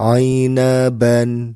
عنبا